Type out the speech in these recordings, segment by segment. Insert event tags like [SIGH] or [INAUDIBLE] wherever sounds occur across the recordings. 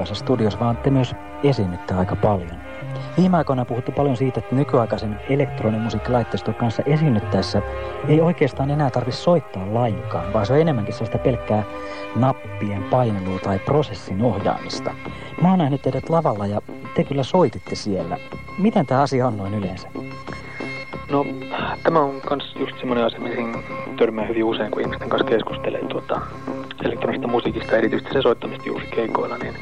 Musiikassa studiossa, vaan te myös esiinnytte aika paljon. Viime aikoina on puhuttu paljon siitä, että nykyaikaisen elektronimusiikkilaitteiston kanssa esiinnyttäessä ei oikeastaan enää tarvitse soittaa lainkaan, vaan se on enemmänkin sellaista pelkkää nappien painelua tai prosessin ohjaamista. Mä oon nähnyt teidät lavalla ja te kyllä soititte siellä. Miten tämä asia on noin yleensä? No, tämä on myös just semmoinen asia, mihin törmää hyvin usein, kun ihmisten kanssa keskustelee tuota, elektronista musiikista, erityisesti sen soittamista juuri keikoilla, niin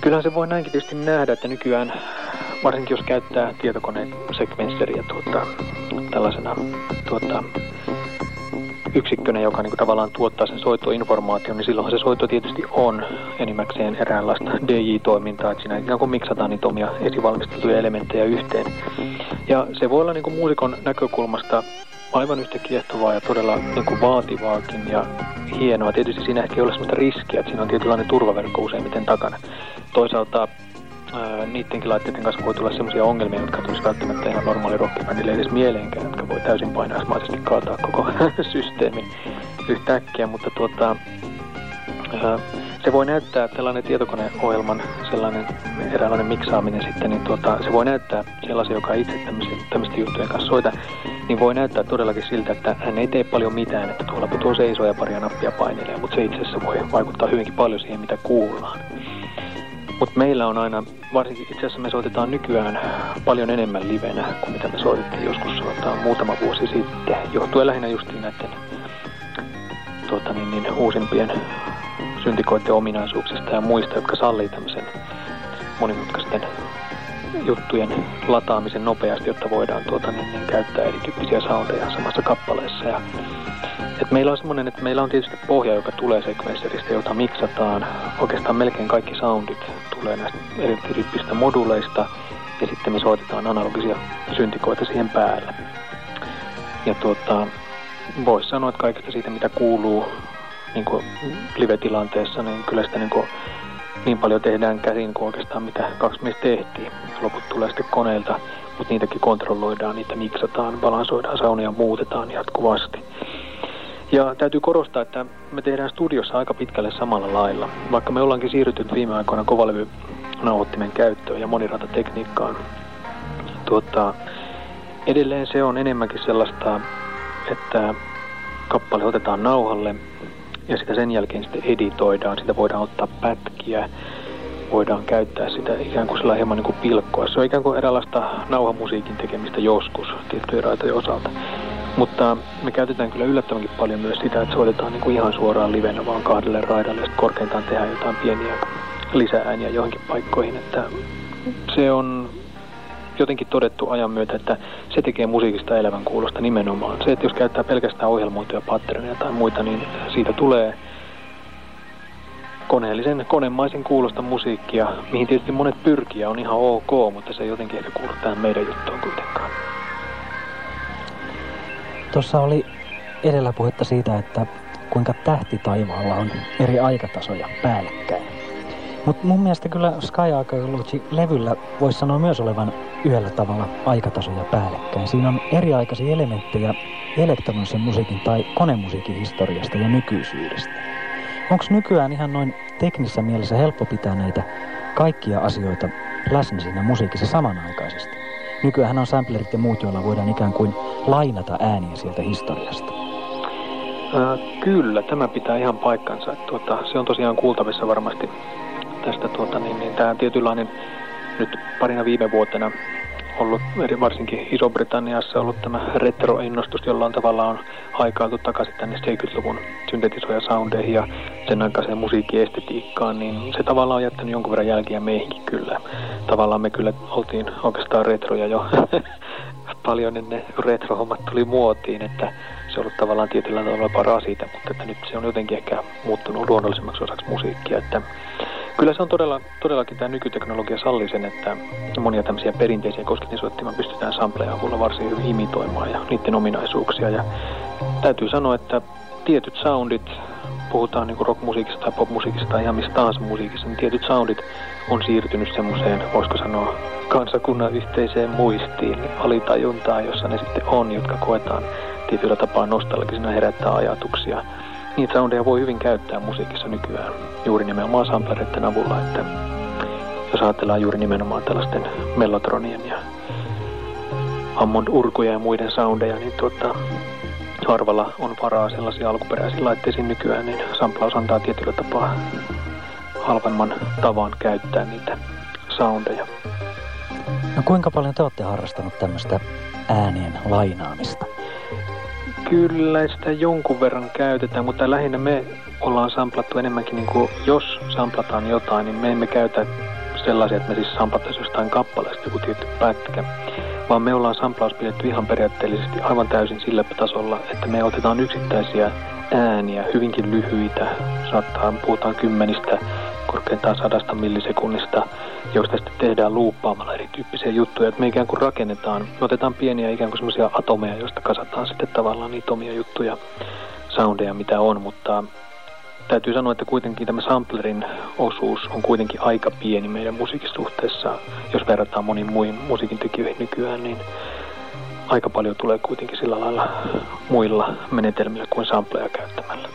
kyllähän se voi näinkin tietysti nähdä, että nykyään, varsinkin jos käyttää tietokoneen sekvensseriä tuota, tällaisena tuota, yksikkönä, joka niin kuin tavallaan tuottaa sen soittoinformaation, niin silloinhan se soitto tietysti on enimmäkseen eräänlaista DJ-toimintaa, että siinä ikään kuin miksataan niitä omia esivalmisteltuja elementtejä yhteen. Ja se voi olla niin kuin muusikon näkökulmasta aivan yhtä kiehtovaa ja todella niin kuin vaativaakin ja hienoa. Tietysti siinä ehkä ei ole sellaista riskiä, että siinä on tietynlainen turvaverkko useimmiten takana. Toisaalta niidenkin laitteiden kanssa voi tulla sellaisia ongelmia, jotka tulisi välttämättä ihan normaali rockibändille edes mieleenkään, jotka voi täysin painaismaisesti kaataa koko [LAUGHS] systeemin yhtäkkiä, mutta tuota, se voi näyttää tällainen tietokoneohjelman sellainen eräänlainen miksaaminen sitten, niin tuota, se voi näyttää sellaisen, joka itse tämmöisten juttujen kanssa soita, niin voi näyttää todellakin siltä, että hän ei tee paljon mitään, että tuolla tuo seisoo ja paria nappia painelee, mutta se itse asiassa voi vaikuttaa hyvinkin paljon siihen, mitä kuullaan. Mutta meillä on aina, varsinkin itse asiassa me soitetaan nykyään paljon enemmän livenä kuin mitä me soitettiin joskus soittaa muutama vuosi sitten, johtuen lähinnä justiin näiden tuota, niin, niin, uusimpien syntikoiden ominaisuuksista ja muista, jotka sallii tämmöisen monimutkaisten juttujen lataamisen nopeasti, jotta voidaan tuota, niin, niin, käyttää erityyppisiä soundeja samassa kappaleessa. Ja, et meillä on semmoinen, että meillä on tietysti pohja, joka tulee sekvensseristä, jota miksataan. Oikeastaan melkein kaikki soundit tulee näistä erityyppisistä moduleista ja sitten me soitetaan analogisia syntikoita siihen päälle. Ja tuota, voisi sanoa, että kaikesta siitä, mitä kuuluu niin live-tilanteessa, niin kyllä sitä niin, kuin, niin paljon tehdään käsin kuin oikeastaan mitä kaksi miestä tehtiin. Loput tulee sitten koneilta, mutta niitäkin kontrolloidaan, niitä miksataan, balansoidaan, saunia muutetaan jatkuvasti. Ja täytyy korostaa, että me tehdään studiossa aika pitkälle samalla lailla. Vaikka me ollaankin siirrytty viime aikoina kovalevy nauhoittimen käyttöön ja moniratatekniikkaan, tuota, edelleen se on enemmänkin sellaista, että kappale otetaan nauhalle ja sitä sen jälkeen sitten editoidaan, sitä voidaan ottaa pätkiä, voidaan käyttää sitä ikään kuin sillä hieman niin kuin pilkkoa. Se on ikään kuin eräänlaista nauhamusiikin tekemistä joskus tiettyjen raitojen osalta. Mutta me käytetään kyllä yllättävänkin paljon myös sitä, että soitetaan niin kuin ihan suoraan livenä vaan kahdelle raidalle ja korkeintaan tehdään jotain pieniä lisääniä johonkin paikkoihin. Että se on jotenkin todettu ajan myötä, että se tekee musiikista elävän kuulosta nimenomaan. Se, että jos käyttää pelkästään ohjelmoituja patterneja tai muita, niin siitä tulee koneellisen, konemaisen kuulosta musiikkia, mihin tietysti monet pyrkiä on ihan ok, mutta se ei jotenkin ehkä kuulu tähän meidän juttuun kuitenkaan. Tuossa oli edellä puhetta siitä, että kuinka tähti taivaalla on eri aikatasoja päällekkäin. Mutta mun mielestä kyllä Sky Archaeology-levyllä voisi sanoa myös olevan yhdellä tavalla aikatasoja päällekkäin. Siinä on eriaikaisia elementtejä elektronisen musiikin tai konemusiikin historiasta ja nykyisyydestä. Onko nykyään ihan noin teknisessä mielessä helppo pitää näitä kaikkia asioita läsnä siinä musiikissa samanaikaisesti? Nykyään on samplerit ja muut, joilla voidaan ikään kuin lainata ääniä sieltä historiasta. Äh, kyllä, tämä pitää ihan paikkansa. Tuota, se on tosiaan kuultavissa varmasti tästä tuota, niin, niin tämä tietynlainen nyt parina viime vuotena ollut varsinkin Iso-Britanniassa ollut tämä retro-innostus, jolla on tavallaan haikailtu takaisin tänne 70-luvun syntetisoja soundeihin ja sen aikaiseen musiikkiestetiikkaan, niin se tavallaan on jättänyt jonkun verran jälkiä meihinkin kyllä. Tavallaan me kyllä oltiin oikeastaan retroja jo [LAUGHS] paljon ennen retro-hommat tuli muotiin, että se on ollut tavallaan tietyllä tavalla paraa siitä, mutta että nyt se on jotenkin ehkä muuttunut luonnollisemmaksi osaksi musiikkia, että Kyllä se on todella, todellakin tämä nykyteknologia salli sen, että monia tämmöisiä perinteisiä kosketinsoittimia pystytään sampleja avulla varsin hyvin imitoimaan ja niiden ominaisuuksia. Ja täytyy sanoa, että tietyt soundit, puhutaan niin rockmusiikista tai popmusiikista tai ihan mistä tahansa musiikista, niin tietyt soundit on siirtynyt semmoiseen, voisiko sanoa, kansakunnan yhteiseen muistiin, alitajuntaan, jossa ne sitten on, jotka koetaan tietyllä tapaa nostalgisena herättää ajatuksia niitä soundeja voi hyvin käyttää musiikissa nykyään juuri nimenomaan samplereiden avulla, että jos ajatellaan juuri nimenomaan tällaisten mellotronien ja Hammond-urkuja ja muiden soundeja, niin tuota, harvalla on varaa sellaisia alkuperäisiä laitteisiin nykyään, niin samplaus antaa tietyllä tapaa halvemman tavan käyttää niitä soundeja. No kuinka paljon te olette harrastanut tämmöistä äänien lainaamista? Kyllä sitä jonkun verran käytetään, mutta lähinnä me ollaan samplattu enemmänkin, niin kuin, jos samplataan jotain, niin me emme käytä sellaisia, että me siis samplattaisiin jostain kappaleesta joku tietty pätkä, vaan me ollaan samplaus pidetty ihan periaatteellisesti aivan täysin sillä tasolla, että me otetaan yksittäisiä ääniä, hyvinkin lyhyitä, saattaa, puhutaan kymmenistä, korkeintaan sadasta millisekunnista, joista sitten tehdään luuppaamalla erityyppisiä juttuja. Että me ikään kuin rakennetaan, me otetaan pieniä ikään kuin semmoisia atomeja, joista kasataan sitten tavallaan niitä omia juttuja, soundeja, mitä on, mutta täytyy sanoa, että kuitenkin tämä samplerin osuus on kuitenkin aika pieni meidän musiikisuhteessa, jos verrataan moniin muihin musiikin tekijöihin nykyään, niin aika paljon tulee kuitenkin sillä lailla muilla menetelmillä kuin sampleja käyttämällä.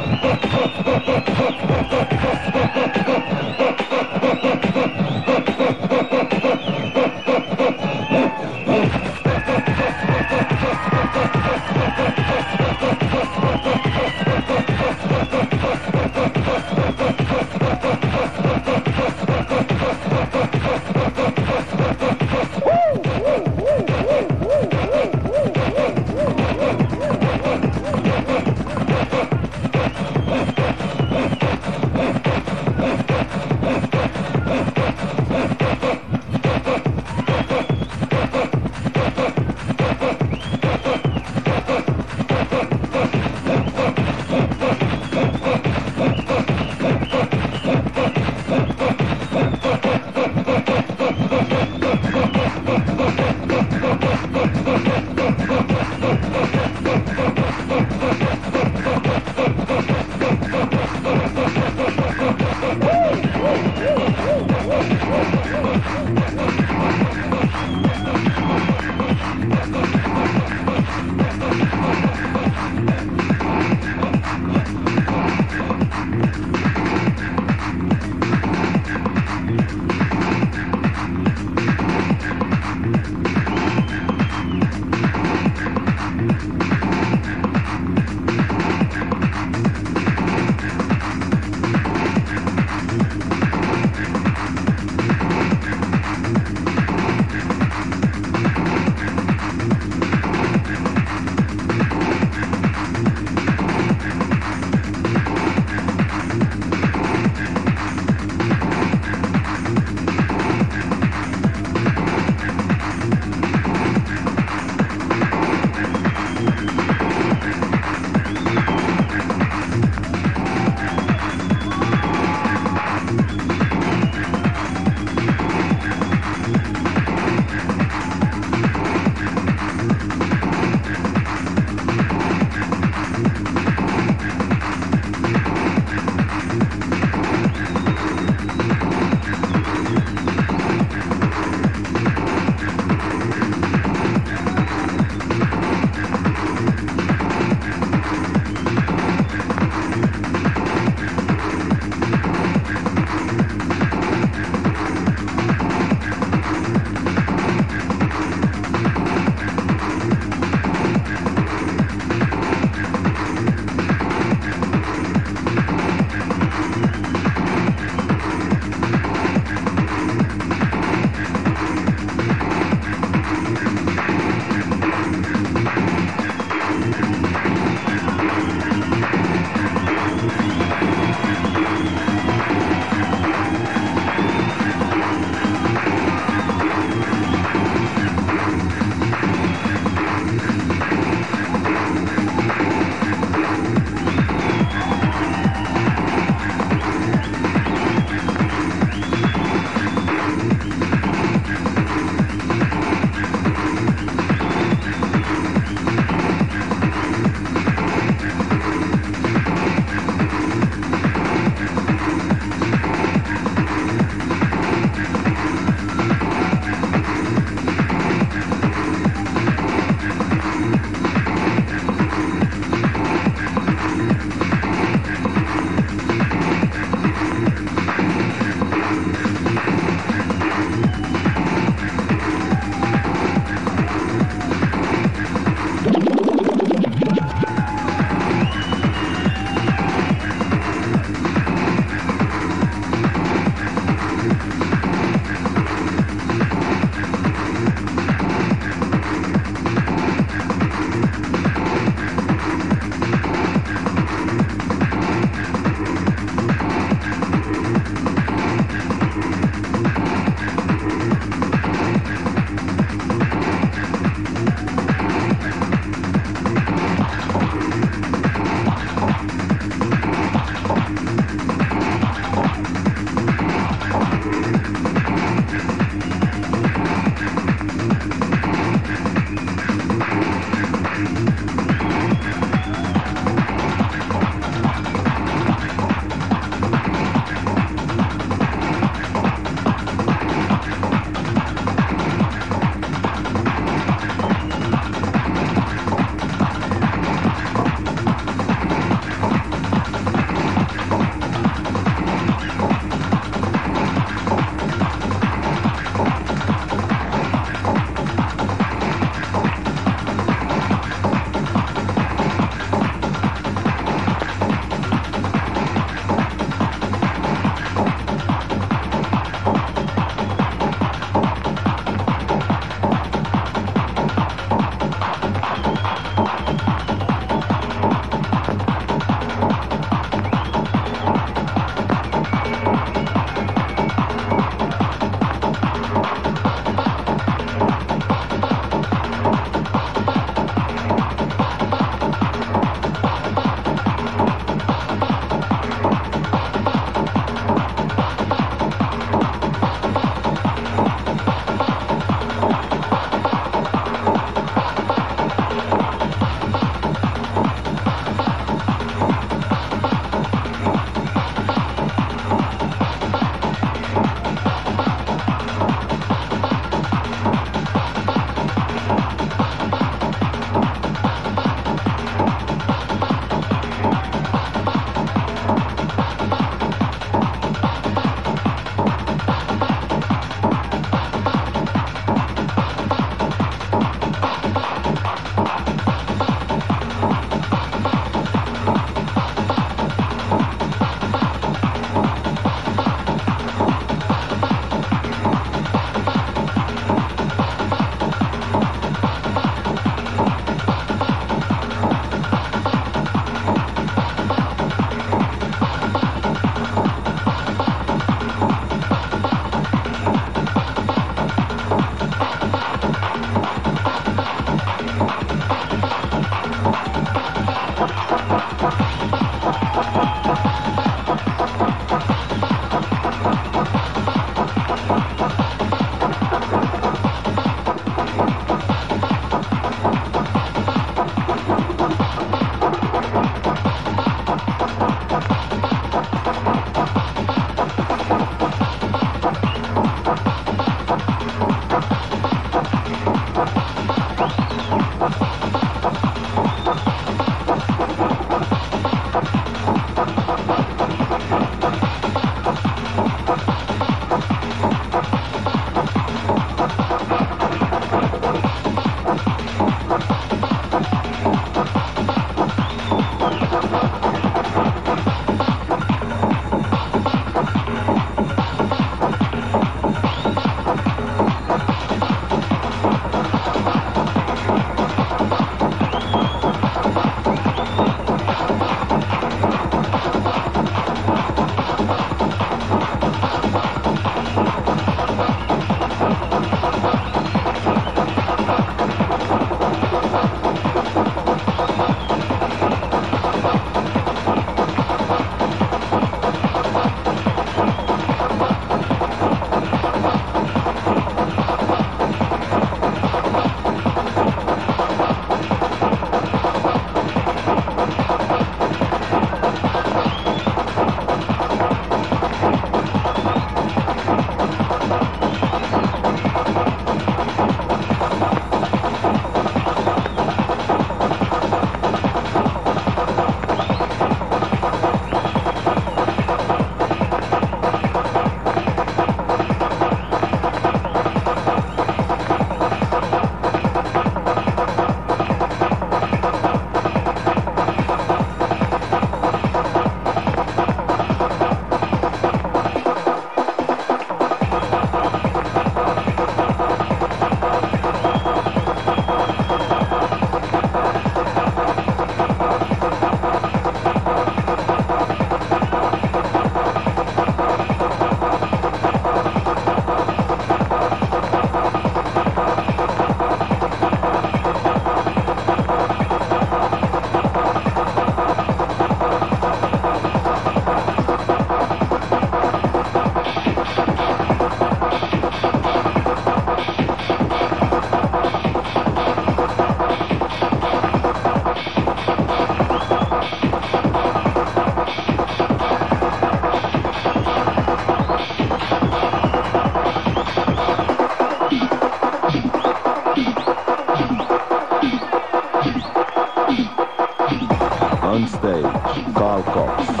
On stage, Carl Cox.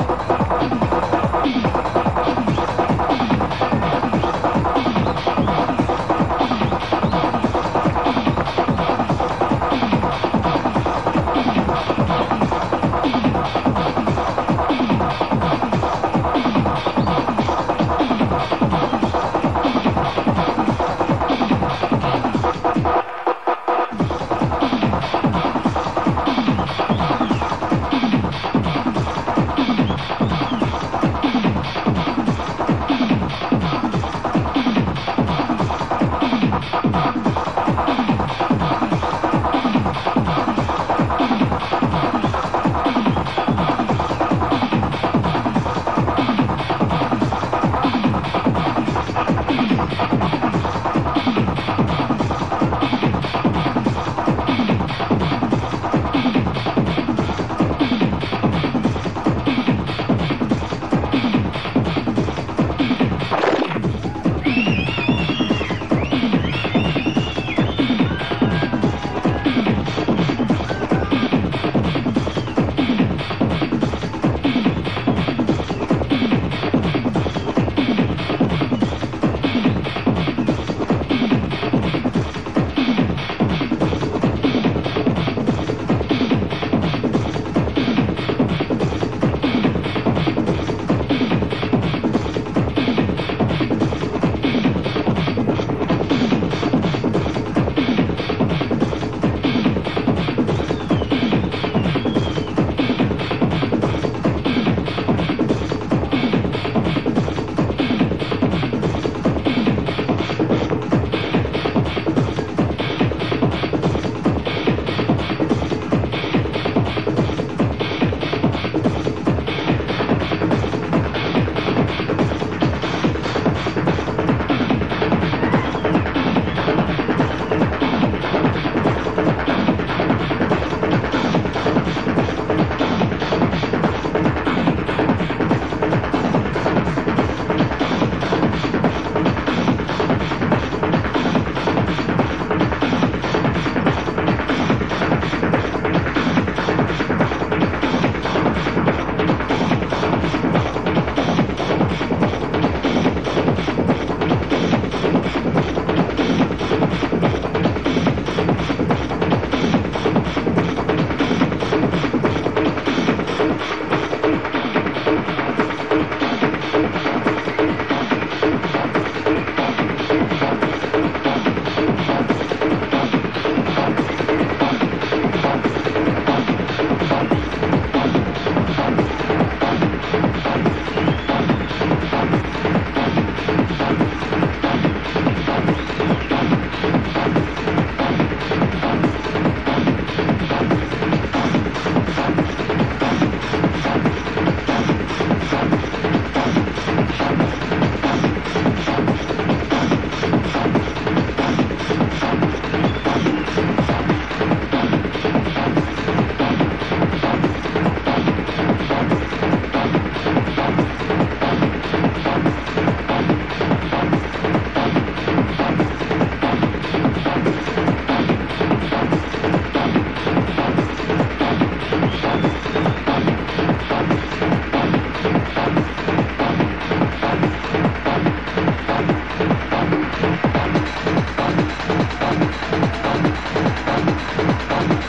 Thank